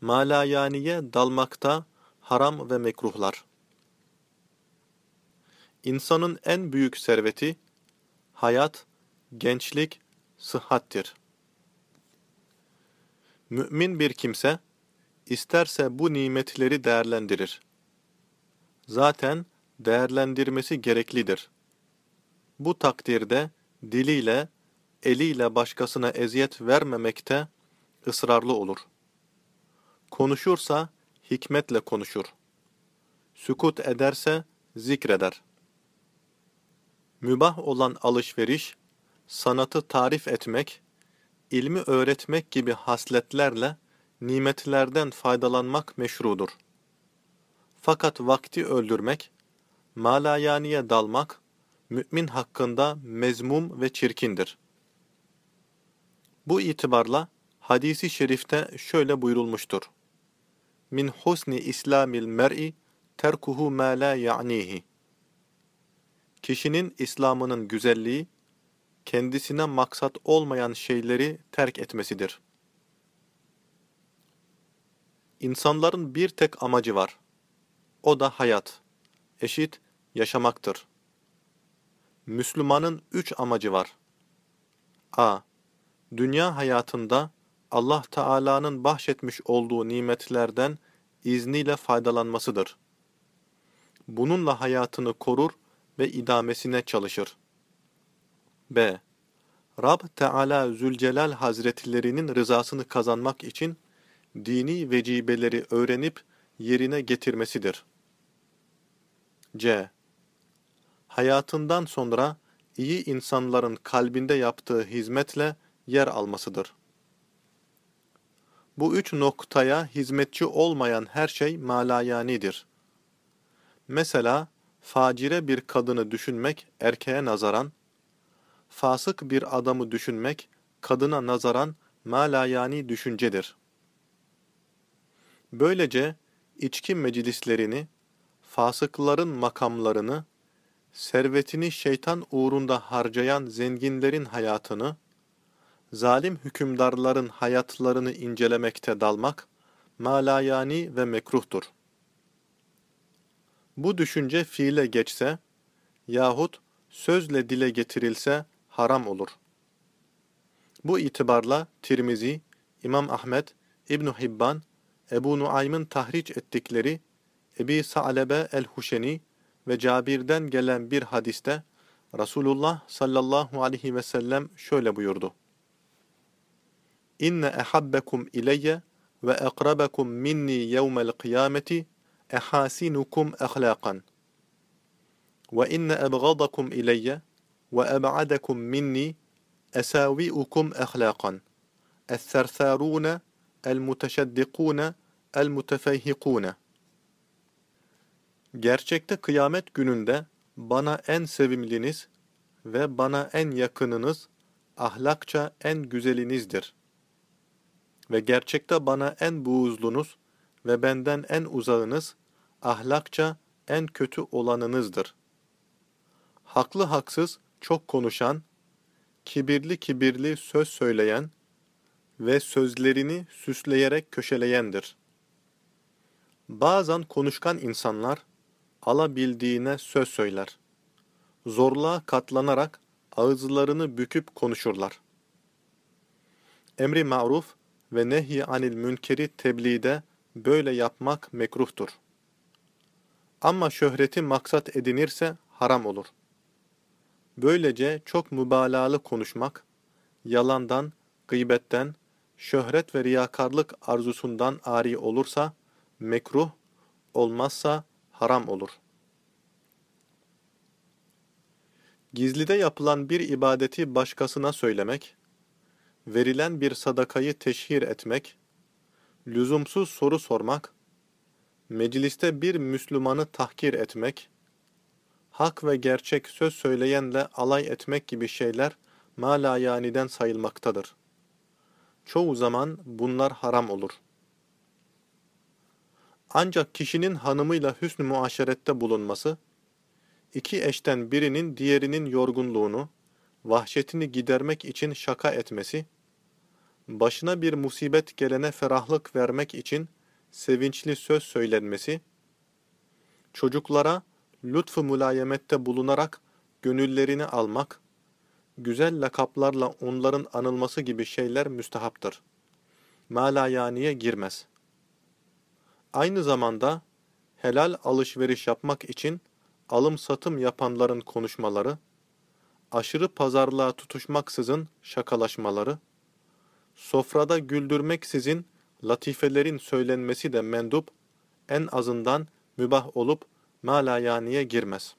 Malayaniye dalmakta haram ve mekruhlar. İnsanın en büyük serveti, hayat, gençlik, sıhhattir. Mümin bir kimse, isterse bu nimetleri değerlendirir. Zaten değerlendirmesi gereklidir. Bu takdirde diliyle, eliyle başkasına eziyet vermemekte ısrarlı olur. Konuşursa hikmetle konuşur. Sükut ederse zikreder. Mübah olan alışveriş, sanatı tarif etmek, ilmi öğretmek gibi hasletlerle nimetlerden faydalanmak meşrudur. Fakat vakti öldürmek, malayaniye dalmak, mümin hakkında mezmum ve çirkindir. Bu itibarla hadisi şerifte şöyle buyurulmuştur. Min husni islamil mer'i terkuhu ma la ya'nihi. Kişinin İslam'ının güzelliği, kendisine maksat olmayan şeyleri terk etmesidir. İnsanların bir tek amacı var. O da hayat, eşit yaşamaktır. Müslümanın üç amacı var. a. Dünya hayatında Allah Teala'nın bahşetmiş olduğu nimetlerden izniyle faydalanmasıdır. Bununla hayatını korur ve idamesine çalışır. B. Rab Teala Zülcelal Hazretlerinin rızasını kazanmak için dini vecibeleri öğrenip yerine getirmesidir. C. Hayatından sonra iyi insanların kalbinde yaptığı hizmetle yer almasıdır. Bu üç noktaya hizmetçi olmayan her şey malayanidir. Mesela, facire bir kadını düşünmek erkeğe nazaran, fasık bir adamı düşünmek kadına nazaran malayani düşüncedir. Böylece içki meclislerini, fasıkların makamlarını, servetini şeytan uğrunda harcayan zenginlerin hayatını, zalim hükümdarların hayatlarını incelemekte dalmak, malayani ve mekruhtur. Bu düşünce fiile geçse, yahut sözle dile getirilse haram olur. Bu itibarla Tirmizi, İmam Ahmet, İbn Hibban, Ebu Nuaym'ın tahriç ettikleri Ebi Sa'lebe el-Huşeni ve Cabir'den gelen bir hadiste Resulullah sallallahu aleyhi ve sellem şöyle buyurdu. İnne ehabbekum ileyye ve ekrabekum minni yevmel kıyameti ehasinukum ahlakan. Ve inne ebgadakum ileyye ve eb'adakum minni esavi'ukum ahlakan. Es-sersarune el-muteşeddikune el-mutefeyhikune. Gerçekte kıyamet gününde bana en sevimliniz ve bana en yakınınız ahlakça en güzelinizdir. Ve gerçekte bana en buğuzlunuz ve benden en uzağınız ahlakça en kötü olanınızdır. Haklı haksız çok konuşan, kibirli kibirli söz söyleyen ve sözlerini süsleyerek köşeleyendir. Bazen konuşkan insanlar alabildiğine söz söyler. Zorluğa katlanarak ağızlarını büküp konuşurlar. Emri ma'ruf ve nehy anil münkeri tebliğde böyle yapmak mekruhtur. Ama şöhreti maksat edinirse haram olur. Böylece çok mübalağalı konuşmak, yalandan, gıybetten, şöhret ve riyakarlık arzusundan ari olursa, mekruh, olmazsa haram olur. Gizlide yapılan bir ibadeti başkasına söylemek, verilen bir sadakayı teşhir etmek, lüzumsuz soru sormak, mecliste bir Müslümanı tahkir etmek, hak ve gerçek söz söyleyenle alay etmek gibi şeyler malayaniden sayılmaktadır. Çoğu zaman bunlar haram olur. Ancak kişinin hanımıyla hüsnü muaşerette bulunması, iki eşten birinin diğerinin yorgunluğunu, vahşetini gidermek için şaka etmesi, başına bir musibet gelene ferahlık vermek için sevinçli söz söylenmesi, çocuklara lütfu mülayemette bulunarak gönüllerini almak, güzel lakaplarla onların anılması gibi şeyler müstehaptır. Malayaniye girmez. Aynı zamanda helal alışveriş yapmak için alım-satım yapanların konuşmaları, aşırı pazarlığa tutuşmaksızın şakalaşmaları, sofrada güldürmeksizin latifelerin söylenmesi de mendup, en azından mübah olup malayaniye girmez.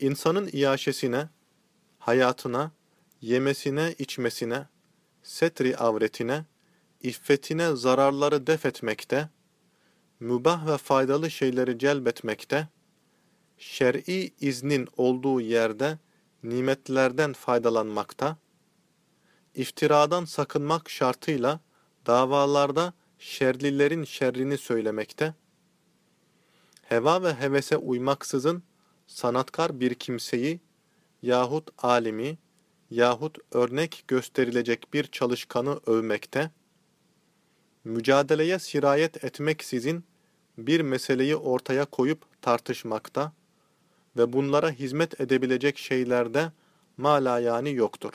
İnsanın iaşesine, hayatına, yemesine, içmesine, setri avretine, iffetine zararları def etmekte, mübah ve faydalı şeyleri celbetmekte, şer'i iznin olduğu yerde nimetlerden faydalanmakta, iftiradan sakınmak şartıyla davalarda şerlilerin şerrini söylemekte, heva ve hevese uymaksızın sanatkar bir kimseyi yahut alimi yahut örnek gösterilecek bir çalışkanı övmekte, mücadeleye sirayet etmeksizin bir meseleyi ortaya koyup tartışmakta ve bunlara hizmet edebilecek şeylerde malayani yoktur.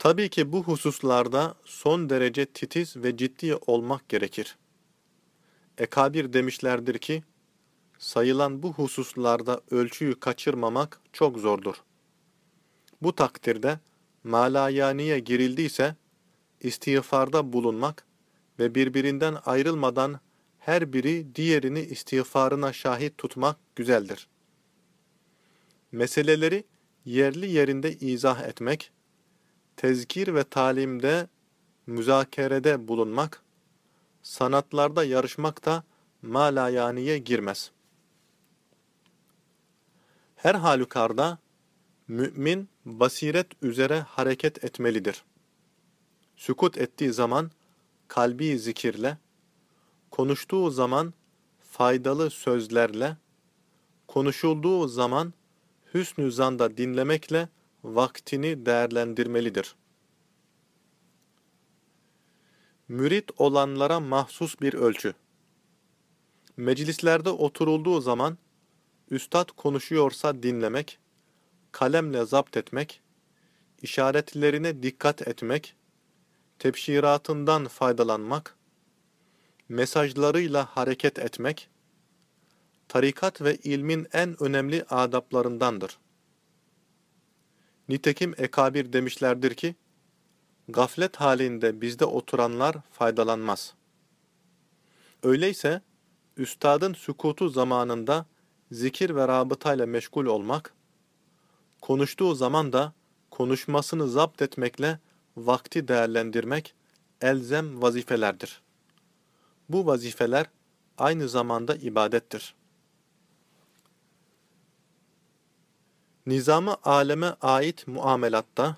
Tabii ki bu hususlarda son derece titiz ve ciddi olmak gerekir. Ekabir demişlerdir ki, sayılan bu hususlarda ölçüyü kaçırmamak çok zordur. Bu takdirde malayaniye girildiyse, istiğfarda bulunmak ve birbirinden ayrılmadan her biri diğerini istiğfarına şahit tutmak güzeldir. Meseleleri yerli yerinde izah etmek, tezkir ve talimde, müzakerede bulunmak, sanatlarda yarışmak da malayaniye girmez. Her halükarda mümin basiret üzere hareket etmelidir. Sükut ettiği zaman kalbi zikirle, konuştuğu zaman faydalı sözlerle, konuşulduğu zaman hüsnü zanda dinlemekle vaktini değerlendirmelidir. Mürit olanlara mahsus bir ölçü. Meclislerde oturulduğu zaman, üstad konuşuyorsa dinlemek, kalemle zapt etmek, işaretlerine dikkat etmek, tebşiratından faydalanmak, mesajlarıyla hareket etmek, tarikat ve ilmin en önemli adaplarındandır. Nitekim ekabir demişlerdir ki, gaflet halinde bizde oturanlar faydalanmaz. Öyleyse, üstadın sükutu zamanında zikir ve rabıtayla meşgul olmak, konuştuğu zaman da konuşmasını zapt etmekle vakti değerlendirmek elzem vazifelerdir. Bu vazifeler aynı zamanda ibadettir. Nizamı aleme ait muamelatta,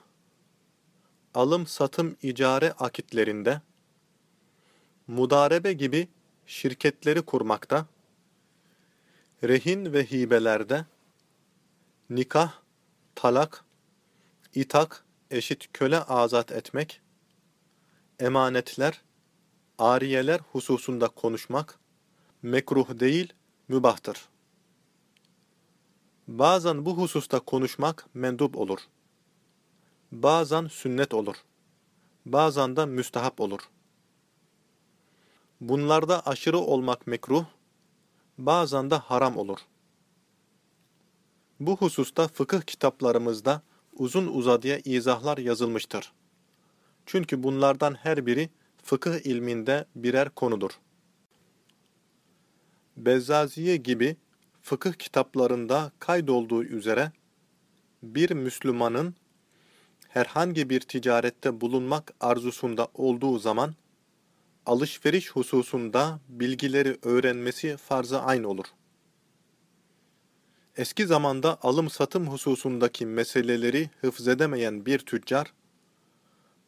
alım-satım icare akitlerinde, mudarebe gibi şirketleri kurmakta, rehin ve hibelerde, nikah, talak, itak, eşit köle azat etmek, emanetler, ariyeler hususunda konuşmak, mekruh değil, mübahtır. Bazen bu hususta konuşmak mendup olur. Bazen sünnet olur. Bazen de müstahap olur. Bunlarda aşırı olmak mekruh, bazen de haram olur. Bu hususta fıkıh kitaplarımızda uzun uzadıya izahlar yazılmıştır. Çünkü bunlardan her biri fıkıh ilminde birer konudur. Bezzaziye gibi fıkıh kitaplarında kaydolduğu üzere bir Müslümanın herhangi bir ticarette bulunmak arzusunda olduğu zaman alışveriş hususunda bilgileri öğrenmesi farz-ı ayn olur. Eski zamanda alım-satım hususundaki meseleleri hıfzedemeyen bir tüccar,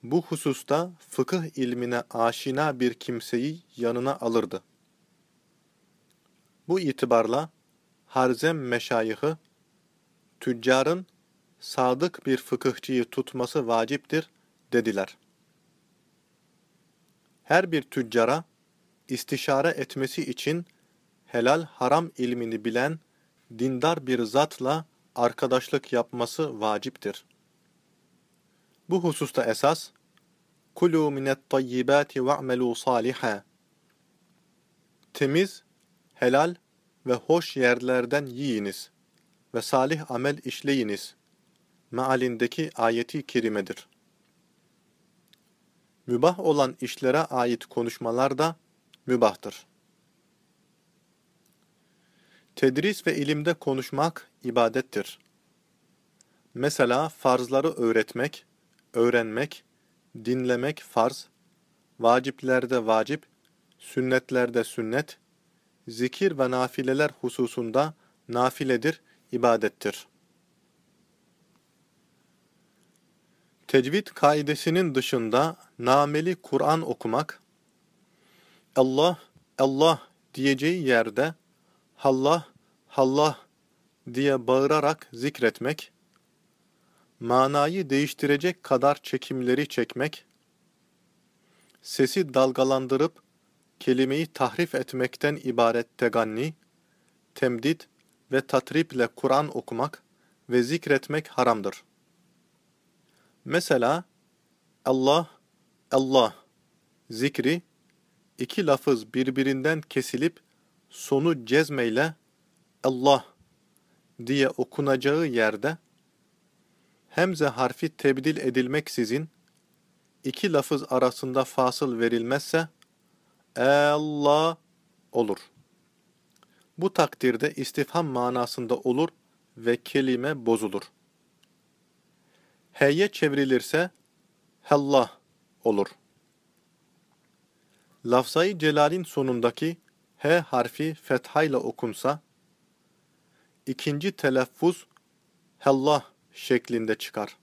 bu hususta fıkıh ilmine aşina bir kimseyi yanına alırdı. Bu itibarla Harzem meşayihı, tüccarın sadık bir fıkıhçıyı tutması vaciptir dediler. Her bir tüccara istişare etmesi için helal haram ilmini bilen dindar bir zatla arkadaşlık yapması vaciptir. Bu hususta esas kulu minet tayyibati ve'melu saliha Temiz, helal ve hoş yerlerden yiyiniz ve salih amel işleyiniz mealindeki ayeti kerimedir. Mübah olan işlere ait konuşmalar da mübahtır. Tedris ve ilimde konuşmak ibadettir. Mesela farzları öğretmek, öğrenmek, dinlemek farz, vaciplerde vacip, sünnetlerde sünnet, zikir ve nafileler hususunda nafiledir, ibadettir. Tecvid kaidesinin dışında nameli Kur'an okumak, Allah, Allah diyeceği yerde Allah, Allah diye bağırarak zikretmek, manayı değiştirecek kadar çekimleri çekmek, sesi dalgalandırıp kelimeyi tahrif etmekten ibaret teganni, temdid ve tatriple Kur'an okumak ve zikretmek haramdır. Mesela Allah, Allah zikri iki lafız birbirinden kesilip sonu cezmeyle Allah diye okunacağı yerde hemze harfi tebdil edilmeksizin iki lafız arasında fasıl verilmezse Allah olur. Bu takdirde istifham manasında olur ve kelime bozulur. H'ye çevrilirse hellah olur. Lafzayı celalin sonundaki H harfi fethayla okunsa, ikinci telaffuz hellah şeklinde çıkar.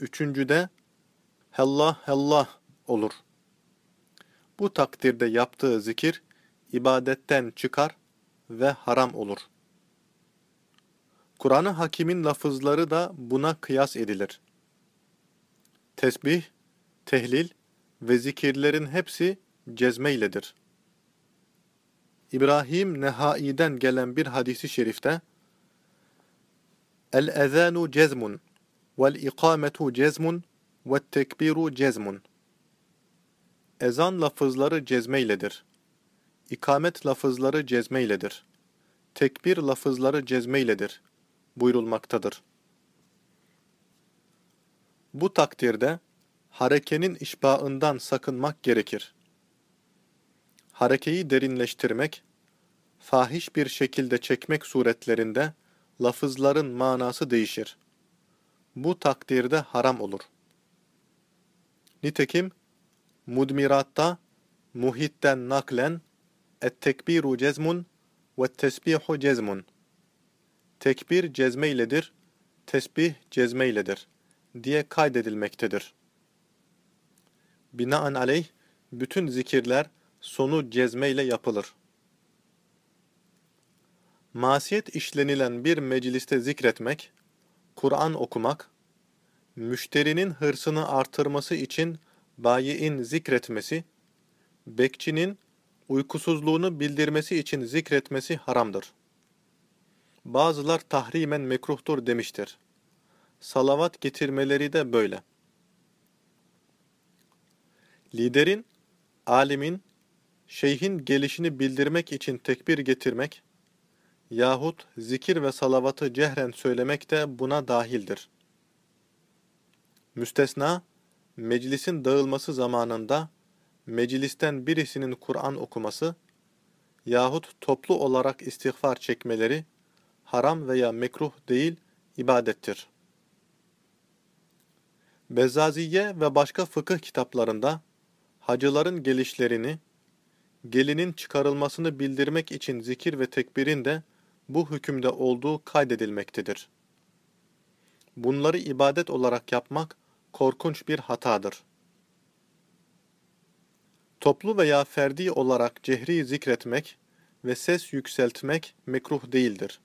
Üçüncüde hellah hellah olur. Bu takdirde yaptığı zikir ibadetten çıkar ve haram olur. Kur'an-ı Hakim'in lafızları da buna kıyas edilir. Tesbih, tehlil ve zikirlerin hepsi cezmeyledir. İbrahim Nehai'den gelen bir hadisi şerifte El-ezanu cezmun vel-ikametu cezmun ve-tekbiru cezmun Ezan lafızları cezmeyledir. İkamet lafızları cezmeyledir. Tekbir lafızları cezmeyledir buyurulmaktadır. Bu takdirde harekenin işbağından sakınmak gerekir. Harekeyi derinleştirmek, fahiş bir şekilde çekmek suretlerinde lafızların manası değişir. Bu takdirde haram olur. Nitekim, Mudmiratta, muhitten naklen, et-tekbiru cezmun ve tesbihu cezmun tekbir cezme iledir, tesbih cezme iledir diye kaydedilmektedir. Binaenaleyh bütün zikirler sonu cezme ile yapılır. Masiyet işlenilen bir mecliste zikretmek, Kur'an okumak, müşterinin hırsını artırması için bayiin zikretmesi, bekçinin uykusuzluğunu bildirmesi için zikretmesi haramdır. Bazılar tahrimen mekruhtur demiştir. Salavat getirmeleri de böyle. Liderin, alimin, şeyhin gelişini bildirmek için tekbir getirmek yahut zikir ve salavatı cehren söylemek de buna dahildir. Müstesna, meclisin dağılması zamanında meclisten birisinin Kur'an okuması yahut toplu olarak istiğfar çekmeleri haram veya mekruh değil, ibadettir. Bezaziye ve başka fıkıh kitaplarında hacıların gelişlerini, gelinin çıkarılmasını bildirmek için zikir ve tekbirin de bu hükümde olduğu kaydedilmektedir. Bunları ibadet olarak yapmak korkunç bir hatadır. Toplu veya ferdi olarak cehri zikretmek ve ses yükseltmek mekruh değildir.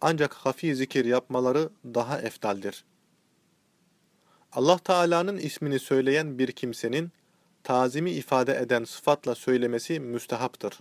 ancak hafi zikir yapmaları daha efdaldir. Allah Teala'nın ismini söyleyen bir kimsenin tazimi ifade eden sıfatla söylemesi müstehaptır.